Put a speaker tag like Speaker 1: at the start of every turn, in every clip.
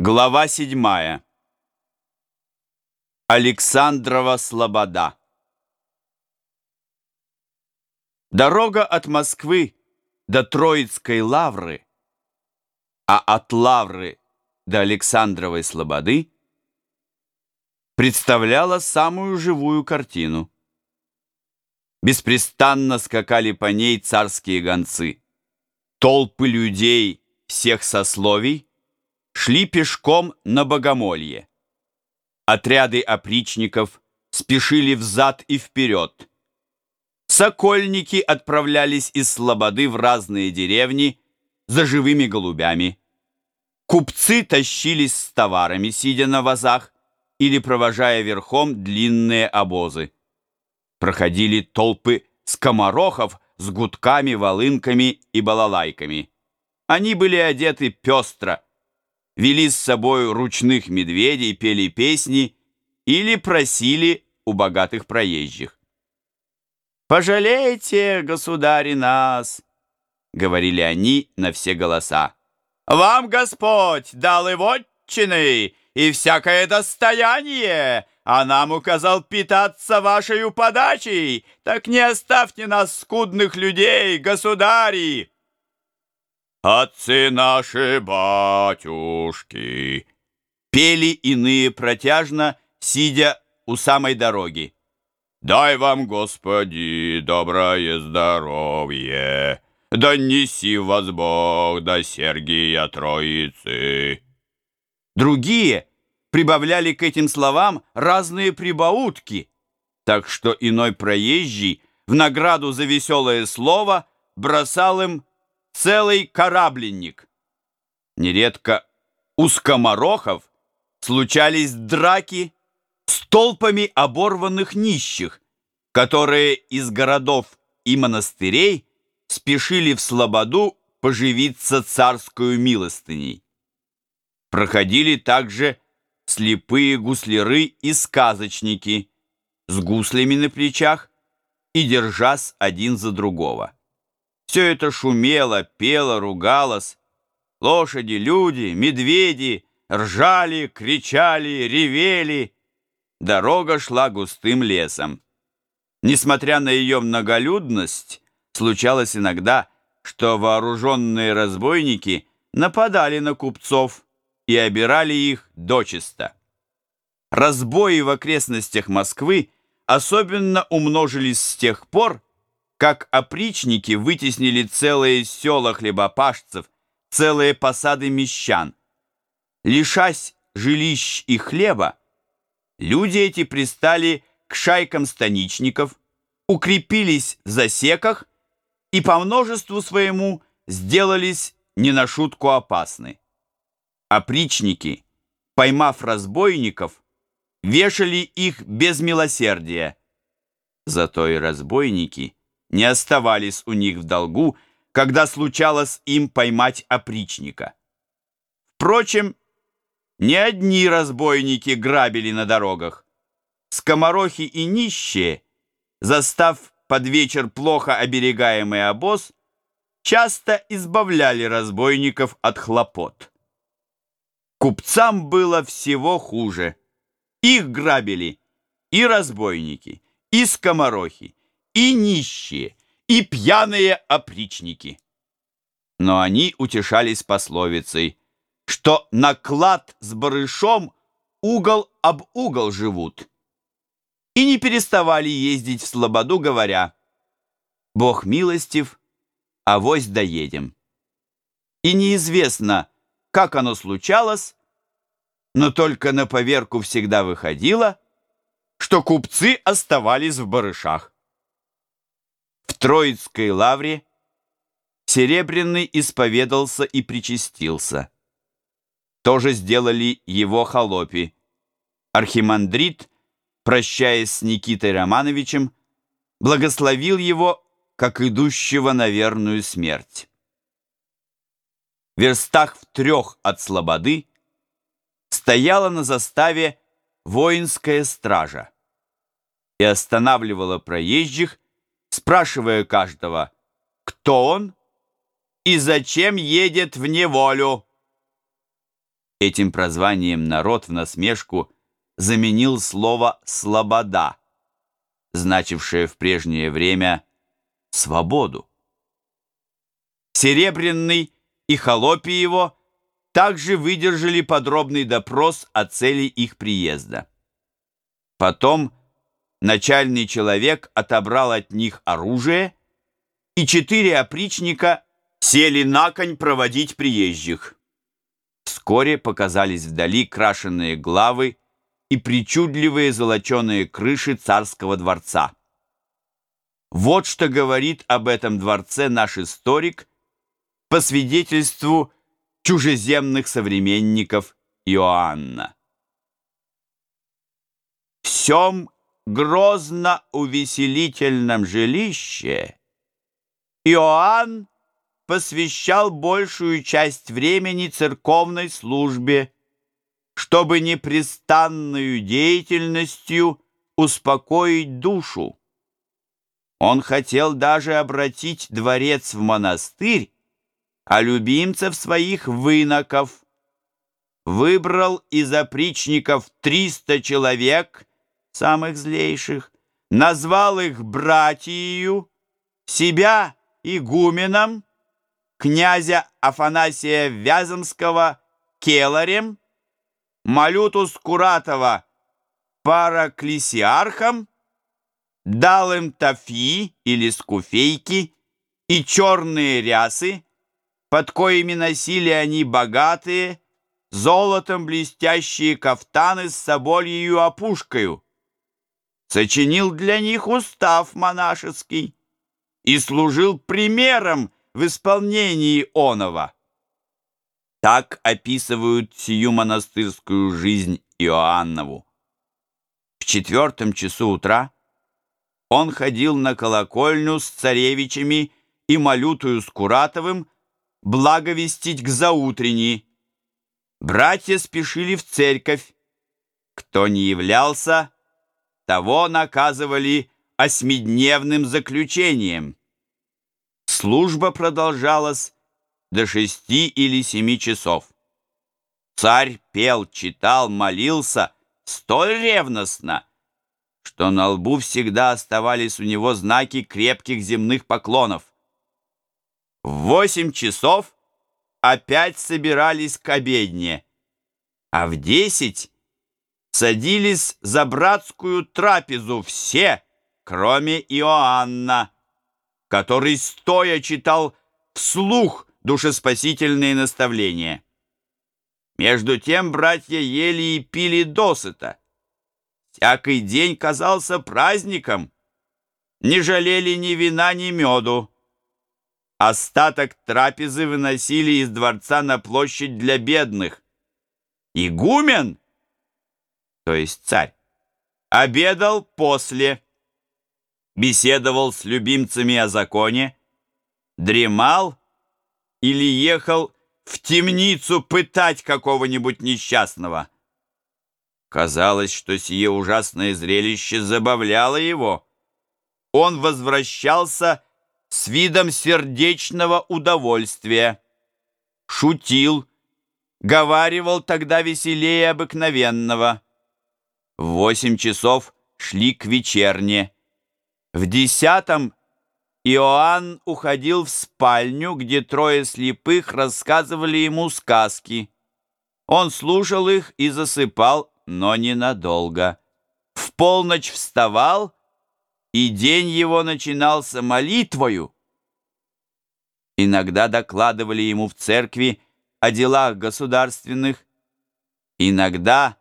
Speaker 1: Глава седьмая. Александрова Слобода. Дорога от Москвы до Троицкой лавры, а от лавры до Александровой Слободы представляла самую живую картину. Беспрестанно скакали по ней царские гонцы. Толпы людей всех сословий шли пешком на богомолье. Отряды опричников спешили взад и вперед. Сокольники отправлялись из Слободы в разные деревни за живыми голубями. Купцы тащились с товарами, сидя на вазах, или провожая верхом длинные обозы. Проходили толпы скоморохов с гудками, волынками и балалайками. Они были одеты пестро, вели с собой ручных медведей, пели песни или просили у богатых проезжих. «Пожалейте, государи, нас!» — говорили они на все голоса. «Вам Господь дал и вотчины, и всякое достояние, а нам указал питаться вашей подачей, так не оставьте нас, скудных людей, государи!» «Отцы наши батюшки!» Пели иные протяжно, сидя у самой дороги. «Дай вам, Господи, доброе здоровье! Да неси вас Бог до Сергия Троицы!» Другие прибавляли к этим словам разные прибаутки, так что иной проезжий в награду за веселое слово бросал им целый корабленник. Нередко у скоморохов случались драки с толпами оборванных нищих, которые из городов и монастырей спешили в Слободу поживиться царскую милостыней. Проходили также слепые гусляры и сказочники с гуслями на плечах и держась один за другого. Все это шумело, пело, ругалось. Лошади, люди, медведи ржали, кричали, ревели. Дорога шла густым лесом. Несмотря на ее многолюдность, случалось иногда, что вооруженные разбойники нападали на купцов и обирали их дочисто. Разбои в окрестностях Москвы особенно умножились с тех пор, как опричники вытеснили целые села хлебопашцев, целые посады мещан. Лишась жилищ и хлеба, люди эти пристали к шайкам станичников, укрепились в засеках и по множеству своему сделались не на шутку опасны. Опричники, поймав разбойников, вешали их без милосердия. Зато и разбойники – не оставались у них в долгу, когда случалось им поймать опричника. Впрочем, не одни разбойники грабили на дорогах. Скоморохи и нищие, застав под вечер плохо оберегаемый обоз, часто избавляли разбойников от хлопот. Купцам было всего хуже. Их грабили и разбойники, и скоморохи, и нищие, и пьяные опричники. Но они утешались пословицей, что наклад с барышом угол об угол живут, и не переставали ездить в Слободу, говоря, «Бог милостив, авось доедем». И неизвестно, как оно случалось, но только на поверку всегда выходило, что купцы оставались в барышах. Троицкой лавре Серебряный исповедался и причастился. То же сделали его холопи. Архимандрит, прощаясь с Никитой Романовичем, благословил его, как идущего на верную смерть. В верстах в трех от Слободы стояла на заставе воинская стража и останавливала проезжих, спрашивая каждого, кто он и зачем едет в неволю. Этим прозванием народ в насмешку заменил слово «слобода», значившее в прежнее время «свободу». Серебряный и холопи его также выдержали подробный допрос о цели их приезда. Потом начальный человек отобрал от них оружие, и четыре опричника сели на конь проводить приезжих. Вскоре показались вдали крашеные главы и причудливые золоченые крыши царского дворца. Вот что говорит об этом дворце наш историк по свидетельству чужеземных современников Иоанна. Всем грозно-увеселительном жилище Иоанн посвящал большую часть времени церковной службе, чтобы непрестанную деятельностью успокоить душу. Он хотел даже обратить дворец в монастырь, а любимцев своих выноков. Выбрал из опричников триста человек, самых злейших, назвал их братью, себя игуменом, князя Афанасия Вяземского келарем, Малюту Скуратова параклисиархом, дал им тафи или скуфейки и черные рясы, под коими носили они богатые, золотом блестящие кафтаны с собольею опушкою. Сочинил для них устав монашеский и служил примером в исполнении оного. Так описывают сию монастырскую жизнь Иоаннову. В четвертом часу утра он ходил на колокольню с царевичами и малютую с Куратовым, благовестить к заутренней. Братья спешили в церковь. Кто не являлся, того наказывали осьмидневным заключением. Служба продолжалась до шести или семи часов. Царь пел, читал, молился столь ревностно, что на лбу всегда оставались у него знаки крепких земных поклонов. В восемь часов опять собирались к обедне, а в десять садились за братскую трапезу все, кроме Иоанна, который стоя читал вслух душеспасительные наставления. Между тем братья ели и пили досыта. Всякий день казался праздником. Не жалели ни вина, ни меду. Остаток трапезы выносили из дворца на площадь для бедных. Игумен, то есть царь, обедал после, беседовал с любимцами о законе, дремал или ехал в темницу пытать какого-нибудь несчастного. Казалось, что сие ужасное зрелище забавляло его. Он возвращался с видом сердечного удовольствия. Шутил, говаривал тогда веселее обыкновенного. В восемь часов шли к вечерне. В десятом Иоанн уходил в спальню, где трое слепых рассказывали ему сказки. Он слушал их и засыпал, но ненадолго. В полночь вставал и день его начинался молитвою. Иногда докладывали ему в церкви о делах государственных, иногда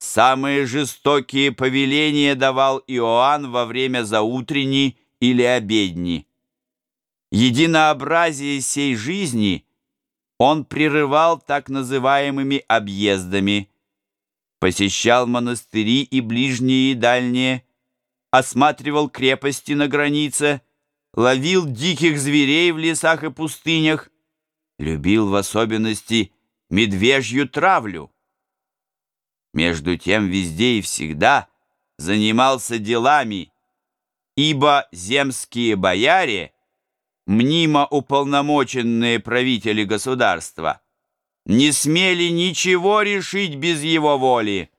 Speaker 1: самые жестокие повеления давал Иоанн во время заутренней или обедни. Единообразие сей жизни он прерывал так называемыми объездами, посещал монастыри и ближние и дальние, осматривал крепости на границе, ловил диких зверей в лесах и пустынях, любил в особенности медвежью травлю. Между тем везде и всегда занимался делами, ибо земские бояре, мнимо уполномоченные правители государства, не смели ничего решить без его воли.